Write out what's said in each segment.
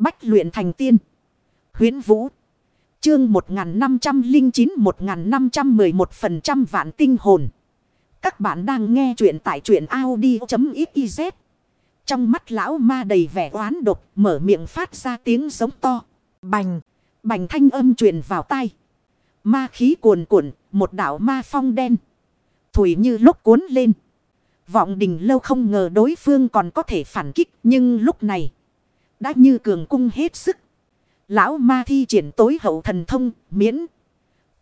Bách luyện thành tiên. Huyến Vũ. Chương 1509-1511% vạn tinh hồn. Các bạn đang nghe truyện tại truyện Audi.xyz. Trong mắt lão ma đầy vẻ oán độc, mở miệng phát ra tiếng giống to. Bành. Bành thanh âm truyền vào tai. Ma khí cuồn cuộn. Một đảo ma phong đen. Thủy như lúc cuốn lên. Vọng đình lâu không ngờ đối phương còn có thể phản kích. Nhưng lúc này. Đã như cường cung hết sức. Lão ma thi triển tối hậu thần thông, miễn.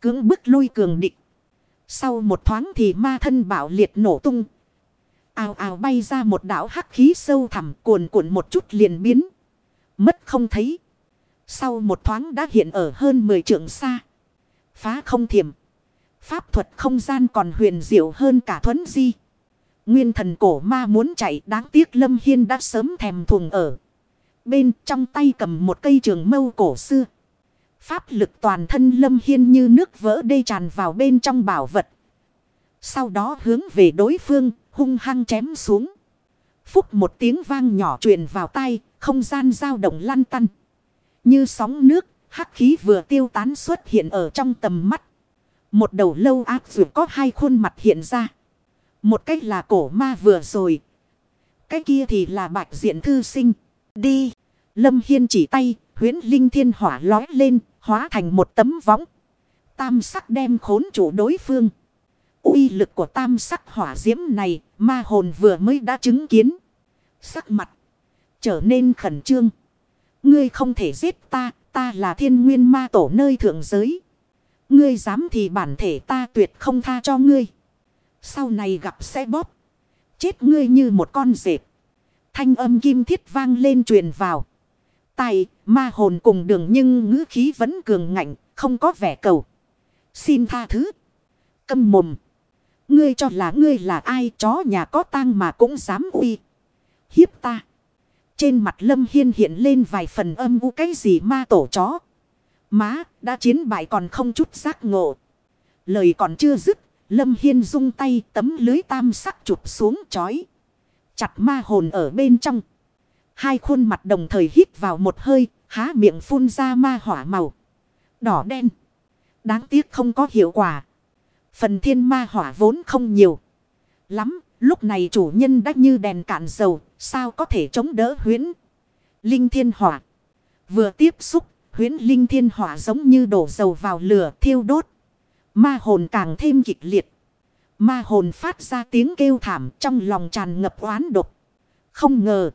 Cưỡng bức lui cường địch. Sau một thoáng thì ma thân bảo liệt nổ tung. Ào ào bay ra một đảo hắc khí sâu thẳm cuồn cuộn một chút liền biến. Mất không thấy. Sau một thoáng đã hiện ở hơn 10 trượng xa. Phá không thiểm. Pháp thuật không gian còn huyền diệu hơn cả thuấn di. Nguyên thần cổ ma muốn chạy đáng tiếc Lâm Hiên đã sớm thèm thuồng ở bên trong tay cầm một cây trường mâu cổ xưa. Pháp lực toàn thân lâm hiên như nước vỡ đê tràn vào bên trong bảo vật. Sau đó hướng về đối phương, hung hăng chém xuống. Phúc một tiếng vang nhỏ truyền vào tay, không gian dao động lăn tăn. Như sóng nước, hắc khí vừa tiêu tán xuất hiện ở trong tầm mắt. Một đầu lâu ác dù có hai khuôn mặt hiện ra. Một cách là cổ ma vừa rồi. Cái kia thì là bạch diện thư sinh. Đi. Lâm Hiên chỉ tay, huyến linh thiên hỏa lói lên, hóa thành một tấm võng. Tam sắc đem khốn chủ đối phương. uy lực của tam sắc hỏa diễm này, ma hồn vừa mới đã chứng kiến. Sắc mặt, trở nên khẩn trương. Ngươi không thể giết ta, ta là thiên nguyên ma tổ nơi thượng giới. Ngươi dám thì bản thể ta tuyệt không tha cho ngươi. Sau này gặp sẽ bóp. Chết ngươi như một con dẹp. Thanh âm kim thiết vang lên truyền vào. Tài, ma hồn cùng đường nhưng ngữ khí vẫn cường ngạnh, không có vẻ cầu. Xin tha thứ. Câm mồm. Ngươi cho là ngươi là ai chó nhà có tang mà cũng dám uy. Hiếp ta. Trên mặt Lâm Hiên hiện lên vài phần âm u cái gì ma tổ chó. Má, đã chiến bại còn không chút giác ngộ. Lời còn chưa dứt, Lâm Hiên rung tay tấm lưới tam sắc chụp xuống chói. Chặt ma hồn ở bên trong. Hai khuôn mặt đồng thời hít vào một hơi, há miệng phun ra ma hỏa màu. Đỏ đen. Đáng tiếc không có hiệu quả. Phần thiên ma hỏa vốn không nhiều. Lắm, lúc này chủ nhân đã như đèn cạn dầu, sao có thể chống đỡ huyến. Linh thiên hỏa. Vừa tiếp xúc, huyến linh thiên hỏa giống như đổ dầu vào lửa thiêu đốt. Ma hồn càng thêm kịch liệt. Ma hồn phát ra tiếng kêu thảm trong lòng tràn ngập oán độc. Không ngờ.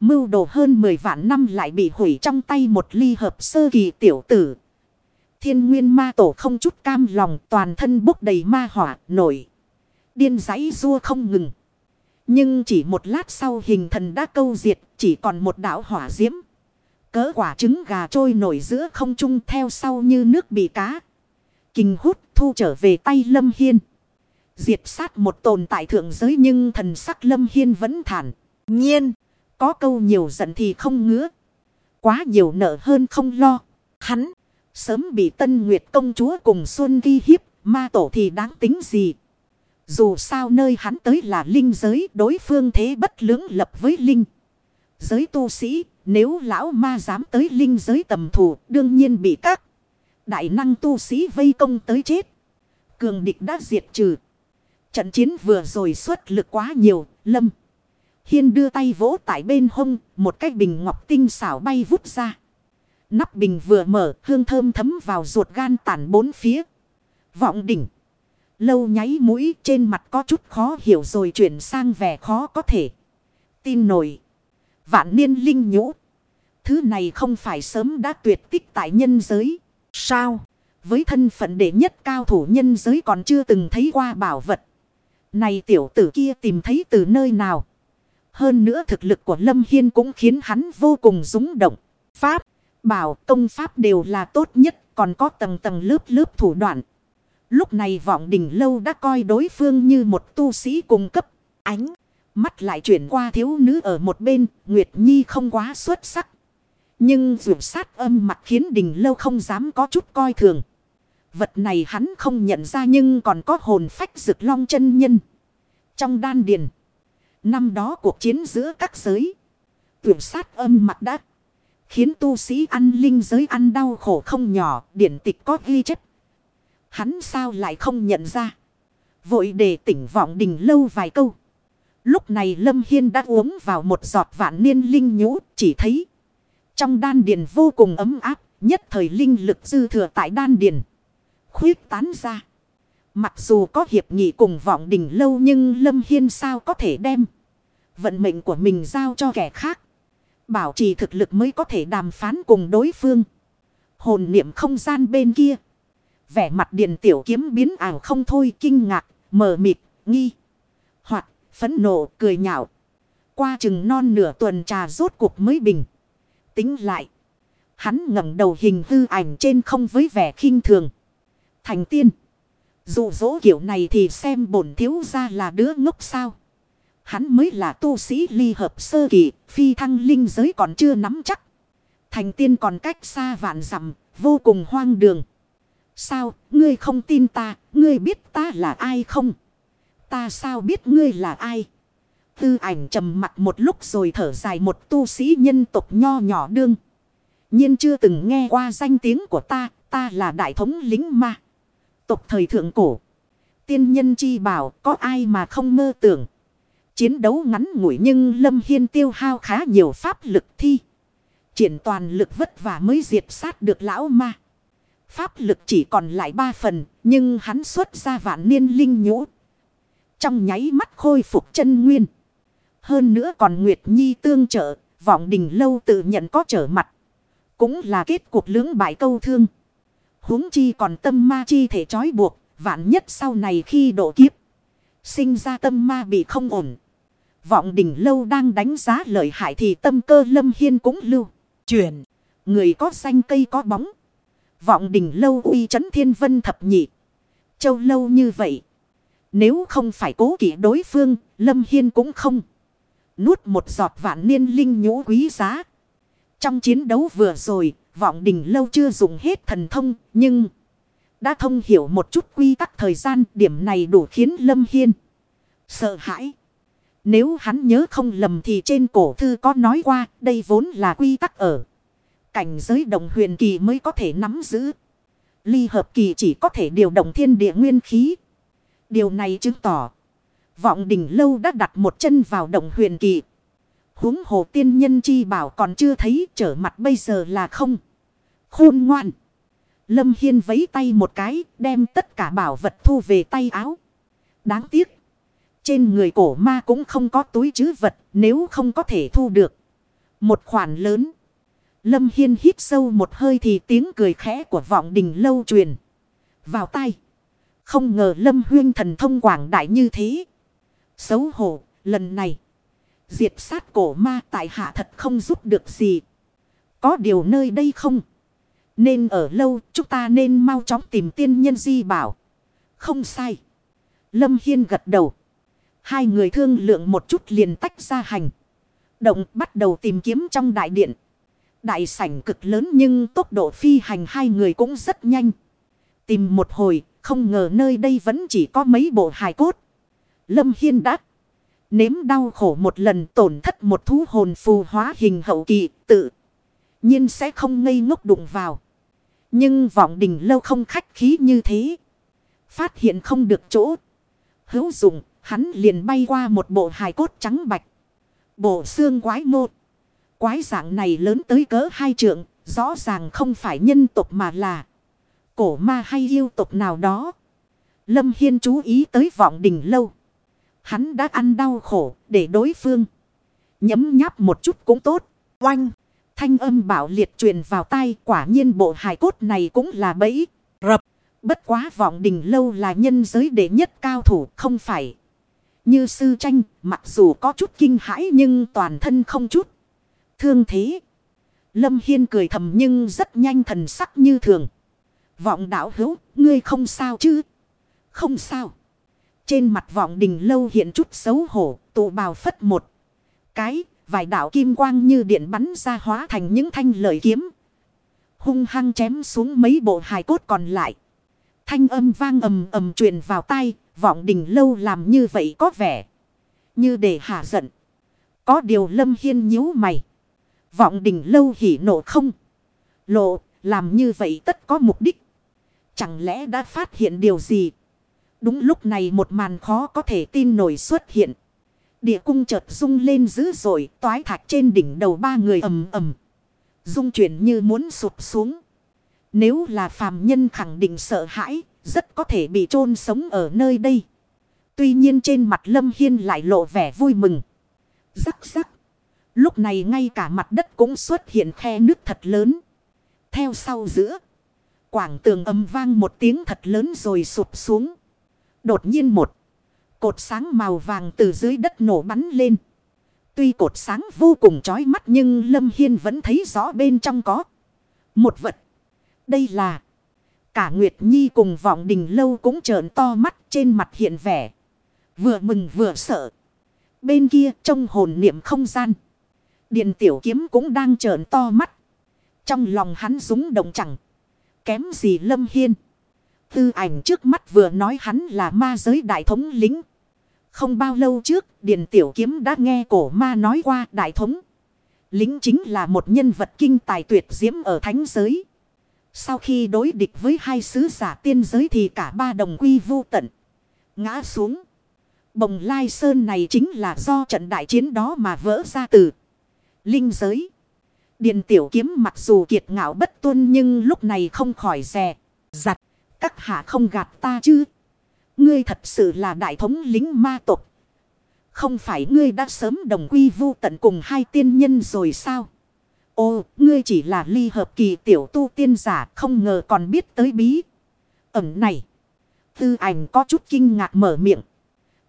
Mưu đồ hơn 10 vạn năm lại bị hủy trong tay một ly hợp sơ kỳ tiểu tử. Thiên nguyên ma tổ không chút cam lòng, toàn thân bốc đầy ma hỏa, nổi. Điên giấy rua không ngừng. Nhưng chỉ một lát sau hình thần đã câu diệt, chỉ còn một đảo hỏa diễm. Cỡ quả trứng gà trôi nổi giữa không trung theo sau như nước bị cá. Kinh hút thu trở về tay Lâm Hiên. Diệt sát một tồn tại thượng giới nhưng thần sắc Lâm Hiên vẫn thản. Nhiên. Có câu nhiều giận thì không ngứa. Quá nhiều nợ hơn không lo. Hắn. Sớm bị Tân Nguyệt công chúa cùng Xuân ghi hiếp. Ma tổ thì đáng tính gì. Dù sao nơi hắn tới là linh giới. Đối phương thế bất lưỡng lập với linh. Giới tu sĩ. Nếu lão ma dám tới linh giới tầm thủ. Đương nhiên bị các. Đại năng tu sĩ vây công tới chết. Cường địch đã diệt trừ. Trận chiến vừa rồi xuất lực quá nhiều. Lâm. Hiên đưa tay vỗ tại bên hông, một cái bình ngọc tinh xảo bay vút ra. Nắp bình vừa mở, hương thơm thấm vào ruột gan tản bốn phía. Vọng đỉnh. Lâu nháy mũi trên mặt có chút khó hiểu rồi chuyển sang vẻ khó có thể. Tin nổi. Vạn niên linh nhũ. Thứ này không phải sớm đã tuyệt tích tại nhân giới. Sao? Với thân phận đệ nhất cao thủ nhân giới còn chưa từng thấy qua bảo vật. Này tiểu tử kia tìm thấy từ nơi nào? Hơn nữa thực lực của Lâm Hiên cũng khiến hắn vô cùng rúng động. Pháp, bảo, công pháp đều là tốt nhất, còn có tầng tầng lớp lớp thủ đoạn. Lúc này vọng đỉnh lâu đã coi đối phương như một tu sĩ cung cấp. Ánh, mắt lại chuyển qua thiếu nữ ở một bên, Nguyệt Nhi không quá xuất sắc. Nhưng dù sát âm mặt khiến đỉnh lâu không dám có chút coi thường. Vật này hắn không nhận ra nhưng còn có hồn phách rực long chân nhân. Trong đan điền. Năm đó cuộc chiến giữa các giới. Tuyển sát âm mặt đã Khiến tu sĩ ăn linh giới ăn đau khổ không nhỏ, điển tịch có ghi chất. Hắn sao lại không nhận ra. Vội để tỉnh vọng đình lâu vài câu. Lúc này Lâm Hiên đã uống vào một giọt vạn niên linh nhũ, chỉ thấy. Trong đan điền vô cùng ấm áp, nhất thời linh lực dư thừa tại đan điền. Khuyết tán ra. Mặc dù có hiệp nghị cùng vọng đỉnh lâu nhưng Lâm Hiên sao có thể đem. Vận mệnh của mình giao cho kẻ khác. Bảo trì thực lực mới có thể đàm phán cùng đối phương. Hồn niệm không gian bên kia. Vẻ mặt điện tiểu kiếm biến ảo không thôi kinh ngạc, mờ mịt, nghi. Hoặc phấn nộ, cười nhạo. Qua chừng non nửa tuần trà rốt cuộc mới bình. Tính lại. Hắn ngẩng đầu hình hư ảnh trên không với vẻ khinh thường. Thành tiên dù dỗ kiểu này thì xem bổn thiếu ra là đứa ngốc sao. Hắn mới là tu sĩ ly hợp sơ kỳ, phi thăng linh giới còn chưa nắm chắc. Thành tiên còn cách xa vạn dặm vô cùng hoang đường. Sao, ngươi không tin ta, ngươi biết ta là ai không? Ta sao biết ngươi là ai? Tư ảnh trầm mặt một lúc rồi thở dài một tu sĩ nhân tộc nho nhỏ đương. nhiên chưa từng nghe qua danh tiếng của ta, ta là đại thống lính ma. Tộc thời thượng cổ. Tiên nhân chi bảo có ai mà không mơ tưởng. Chiến đấu ngắn ngủi nhưng Lâm Hiên tiêu hao khá nhiều pháp lực thi. Triển toàn lực vất vả mới diệt sát được lão ma. Pháp lực chỉ còn lại ba phần, nhưng hắn xuất ra vạn niên linh nhũ. Trong nháy mắt khôi phục chân nguyên. Hơn nữa còn Nguyệt Nhi tương trợ, vọng đình lâu tự nhận có trở mặt. Cũng là kết cuộc lưỡng bại câu thương huống chi còn tâm ma chi thể trói buộc, vạn nhất sau này khi độ kiếp. Sinh ra tâm ma bị không ổn. Vọng đỉnh lâu đang đánh giá lợi hại thì tâm cơ lâm hiên cũng lưu. Chuyển. Người có xanh cây có bóng. Vọng đỉnh lâu uy chấn thiên vân thập nhị. Châu lâu như vậy. Nếu không phải cố kỵ đối phương, Lâm Hiên cũng không. Nuốt một giọt vạn niên linh nhũ quý giá. Trong chiến đấu vừa rồi, vọng Đình lâu chưa dùng hết thần thông, nhưng đã thông hiểu một chút quy tắc thời gian, điểm này đủ khiến Lâm Hiên sợ hãi. Nếu hắn nhớ không lầm thì trên cổ thư có nói qua, đây vốn là quy tắc ở cảnh giới động huyền kỳ mới có thể nắm giữ. Ly hợp kỳ chỉ có thể điều động thiên địa nguyên khí. Điều này chứng tỏ. Vọng đỉnh lâu đã đặt một chân vào động huyền kỳ. huống hồ tiên nhân chi bảo còn chưa thấy trở mặt bây giờ là không. Khôn ngoan. Lâm Hiên vấy tay một cái đem tất cả bảo vật thu về tay áo. Đáng tiếc. Trên người cổ ma cũng không có túi chứ vật nếu không có thể thu được. Một khoản lớn. Lâm Hiên hít sâu một hơi thì tiếng cười khẽ của vọng đình lâu truyền. Vào tay. Không ngờ Lâm Huyên thần thông quảng đại như thế. Xấu hổ, lần này. Diệt sát cổ ma tại hạ thật không giúp được gì. Có điều nơi đây không? Nên ở lâu, chúng ta nên mau chóng tìm tiên nhân di bảo. Không sai. Lâm Hiên gật đầu. Hai người thương lượng một chút liền tách ra hành. Động bắt đầu tìm kiếm trong đại điện. Đại sảnh cực lớn nhưng tốc độ phi hành hai người cũng rất nhanh. Tìm một hồi, không ngờ nơi đây vẫn chỉ có mấy bộ hài cốt. Lâm Hiên đáp nếm đau khổ một lần tổn thất một thú hồn phù hóa hình hậu kỳ tự. nhiên sẽ không ngây ngốc đụng vào. Nhưng vọng đình lâu không khách khí như thế. Phát hiện không được chỗ. Hữu dụng, hắn liền bay qua một bộ hài cốt trắng bạch. Bộ xương quái mô. Quái dạng này lớn tới cỡ hai trượng, rõ ràng không phải nhân tộc mà là cổ ma hay yêu tộc nào đó. Lâm Hiên chú ý tới vọng đỉnh lâu. Hắn đã ăn đau khổ để đối phương. Nhấm nháp một chút cũng tốt. Oanh! Thanh âm bảo liệt truyền vào tai, quả nhiên bộ hài cốt này cũng là bẫy. Rập! Bất quá vọng đình lâu là nhân giới đệ nhất cao thủ không phải. Như sư tranh mặc dù có chút kinh hãi nhưng toàn thân không chút. Thương thế. Lâm Hiên cười thầm nhưng rất nhanh thần sắc như thường. Vọng đảo hữu, ngươi không sao chứ? Không sao. Trên mặt vọng đình lâu hiện chút xấu hổ, tụ bào phất một. Cái, vài đạo kim quang như điện bắn ra hóa thành những thanh lợi kiếm. Hung hăng chém xuống mấy bộ hài cốt còn lại. Thanh âm vang ầm ầm truyền vào tai, vọng đình lâu làm như vậy có vẻ. Như để hạ giận. Có điều lâm hiên nhíu mày. Vọng đình lâu hỉ nộ không? Lộ, làm như vậy tất có mục đích. Chẳng lẽ đã phát hiện điều gì? Đúng lúc này một màn khó có thể tin nổi xuất hiện. Địa cung chợt rung lên dữ dội, toái thạch trên đỉnh đầu ba người ầm ầm. Dung chuyển như muốn sụp xuống. Nếu là phàm nhân khẳng định sợ hãi, rất có thể bị chôn sống ở nơi đây. Tuy nhiên trên mặt Lâm Hiên lại lộ vẻ vui mừng. Rắc rắc. Lúc này ngay cả mặt đất cũng xuất hiện khe nước thật lớn. Theo sau giữa. Quảng tường âm vang một tiếng thật lớn rồi sụp xuống. Đột nhiên một. Cột sáng màu vàng từ dưới đất nổ bắn lên. Tuy cột sáng vô cùng chói mắt nhưng Lâm Hiên vẫn thấy rõ bên trong có. Một vật. Đây là. Cả Nguyệt Nhi cùng vọng đình lâu cũng trợn to mắt trên mặt hiện vẻ. Vừa mừng vừa sợ. Bên kia trong hồn niệm không gian. Điện tiểu kiếm cũng đang trợn to mắt. Trong lòng hắn rúng động chẳng. Kém gì Lâm Hiên. Tư ảnh trước mắt vừa nói hắn là ma giới đại thống lính. Không bao lâu trước, Điền Tiểu Kiếm đã nghe cổ ma nói qua đại thống. Lính chính là một nhân vật kinh tài tuyệt diễm ở thánh giới. Sau khi đối địch với hai sứ giả tiên giới thì cả ba đồng quy vô tận. Ngã xuống. Bồng Lai Sơn này chính là do trận đại chiến đó mà vỡ ra từ linh giới. Điền tiểu kiếm mặc dù kiệt ngạo bất tuân nhưng lúc này không khỏi rè. Giặt. Các hạ không gạt ta chứ. Ngươi thật sự là đại thống lính ma tộc. Không phải ngươi đã sớm đồng quy vu tận cùng hai tiên nhân rồi sao? Ô, ngươi chỉ là ly hợp kỳ tiểu tu tiên giả không ngờ còn biết tới bí. Ẩm này. Tư ảnh có chút kinh ngạc mở miệng.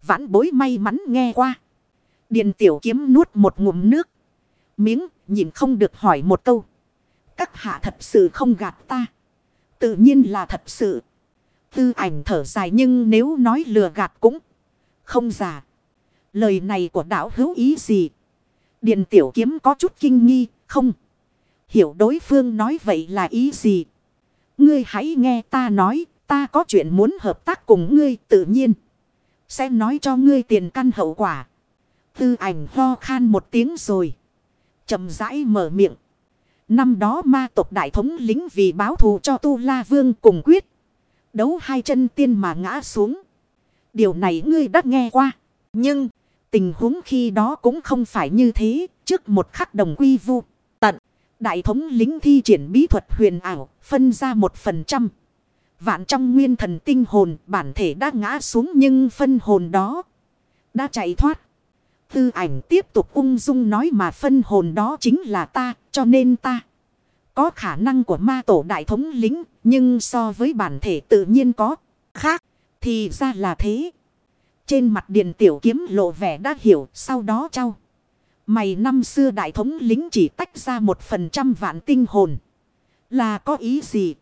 Vãn bối may mắn nghe qua. Điền tiểu kiếm nuốt một ngụm nước. Miếng nhìn không được hỏi một câu. Các hạ thật sự không gạt ta. Tự nhiên là thật sự. Tư ảnh thở dài nhưng nếu nói lừa gạt cũng không giả. Lời này của đạo hữu ý gì? Điện tiểu kiếm có chút kinh nghi, không? Hiểu đối phương nói vậy là ý gì? Ngươi hãy nghe ta nói, ta có chuyện muốn hợp tác cùng ngươi tự nhiên. Sẽ nói cho ngươi tiền căn hậu quả. Tư ảnh ho khan một tiếng rồi. chậm rãi mở miệng. Năm đó ma tộc đại thống lính vì báo thù cho Tu La Vương cùng quyết. Đấu hai chân tiên mà ngã xuống. Điều này ngươi đã nghe qua. Nhưng, tình huống khi đó cũng không phải như thế. Trước một khắc đồng quy vu tận. Đại thống lính thi triển bí thuật huyền ảo. Phân ra một phần trăm. Vạn trong nguyên thần tinh hồn bản thể đã ngã xuống nhưng phân hồn đó đã chạy thoát. Tư ảnh tiếp tục ung dung nói mà phân hồn đó chính là ta, cho nên ta có khả năng của ma tổ đại thống lính, nhưng so với bản thể tự nhiên có khác, thì ra là thế. Trên mặt điện tiểu kiếm lộ vẻ đã hiểu, sau đó trao. Mày năm xưa đại thống lính chỉ tách ra một phần trăm vạn tinh hồn. Là có ý gì?